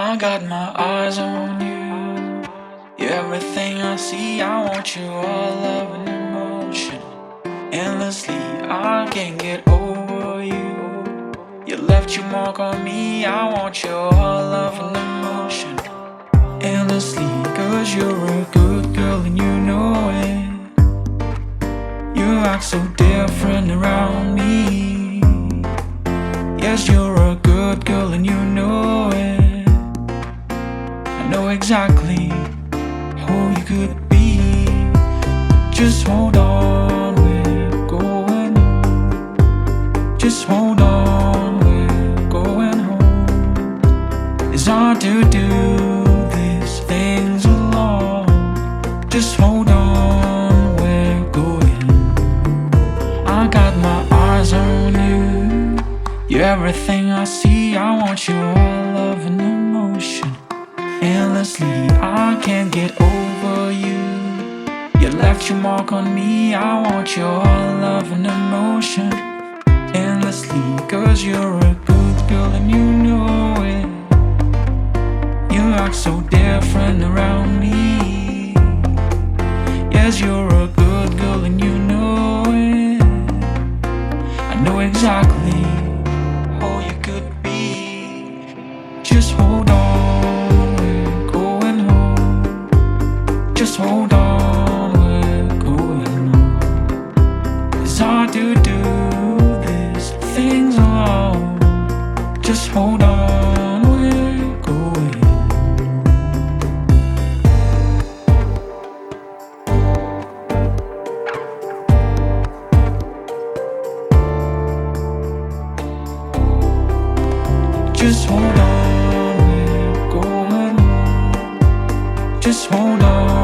I got my eyes on you. You're everything I see. I want you all love and emotion. Endlessly, I can't get over you. You left your mark on me. I want your all love and emotion. Endlessly, cause you're a good girl and you know it. You act so different around me. Exactly who you could be. Just hold on, we're going home. Just hold on, we're going home. It's hard to do these things alone. Just hold on, we're going. I got my eyes on you. You're everything I see. I want you all. Endlessly, I can't get over you. You left your mark on me. I want your love and emotion. Endlessly, cause you're a good girl and you know it. You act so different around me. Yes, you're a good girl and you know it. I know exactly who you could be. Just hold hold on, we're going on. It's hard to do these things alone. Just hold on, we're going. Just hold on, we're going. Just hold on.